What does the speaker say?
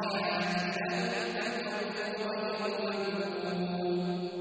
Yeah.